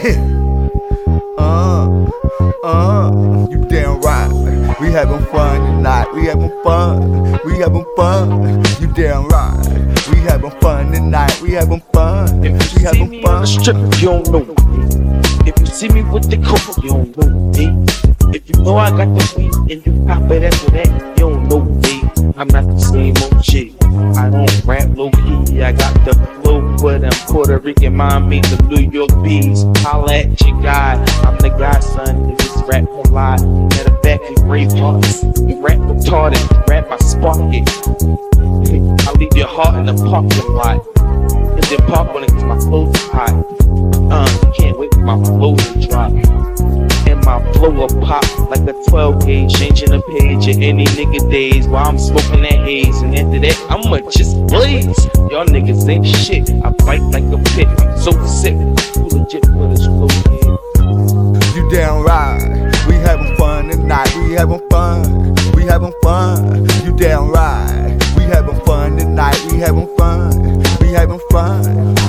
uh, uh, you damn right. We having fun tonight. We having fun. We having fun. You damn right. We having fun tonight. We having fun. If you We see me on the fun. strip, you don't know me. If you see me with the coke, you don't know me. If you know I got the weed and you pop it after that, you don't know me. I'm not the same shit. I don't rap low key. I got the flow for them Puerto Rican mommy, the New York bees. Holla at your guy. I'm the guy, son. This rap a lie, matter of fact, we brave hearts. Rap retarded. Rap, I spark it. I leave your heart in the parking lot. And then park when it Flow will pop like a 12 gauge, changing a page of any nigga days while I'm smoking that haze. And after that, I'ma just blaze. Y'all niggas ain't shit. I fight like a pit. So sick. Too legit for this flow. You damn right. We having fun tonight. We having fun. We having fun. You damn right. We having fun tonight. We having fun.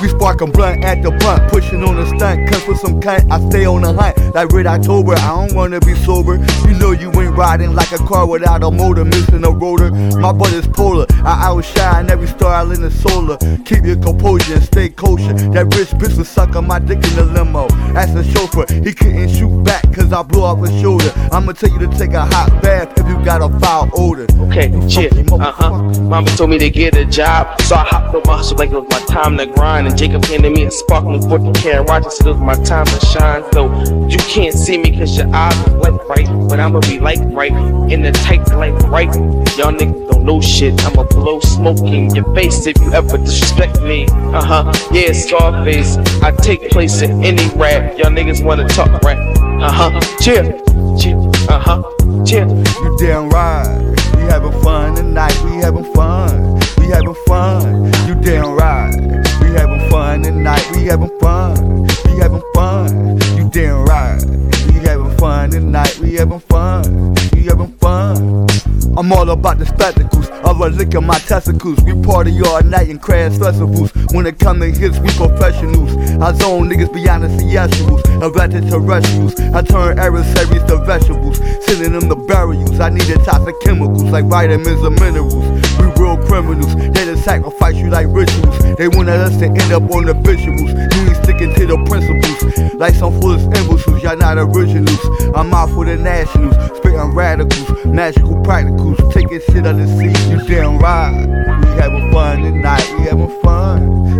We. Sparking blunt at the blunt, pushing on the stunt. Cause for some cunt, I stay on the hunt. Like Red October, I don't wanna be sober. You know you ain't riding like a car without a motor, missing a rotor. My butt is polar. I outshine every star in the solar. Keep your composure and stay kosher. That rich bitch was sucking my dick in the limo. As a chauffeur, he couldn't shoot back cause I blew off his shoulder. I'ma tell you to take a hot bath if you got a foul odor. Okay, chill. Uh huh. Mama told me to get a job, so I hopped on my hustle like it was my time to grind. And Jacob handed me a sparkling 14 karat watch and said it my time to shine. So you can't see me cause your eyes are like bright, but I'ma be like right in the tight like right. Y'all niggas don't know shit. I'ma blow smoke in your face if you ever disrespect me. Uh huh. Yeah, Scarface. I take place in any rap. Y'all niggas wanna talk rap. Uh huh. Chill. Chill. Uh huh. Chill. You damn right. We having fun tonight. We having fun. Fun. We having fun. You damn right. We having fun tonight. We having fun. We having fun. I'm all about the spectacles. I was licking my testicles. We party all night in crash festivals. When it come to hits, we professionals. I zone niggas beyond the siestals. Erected terrestrials. I turn adversaries to vegetables. Sending them to burials. I need toxic chemicals like vitamins and minerals. We real criminals. They to sacrifice you like rituals. They wanted us to end up on the visuals. Ain't sticking to the principles. Like some foolish imbeciles. Y'all not originals. I'm out for the nationals. Spitting radicals. Magical practicals. Taking shit on the sea. You damn right. We having fun tonight. We having fun.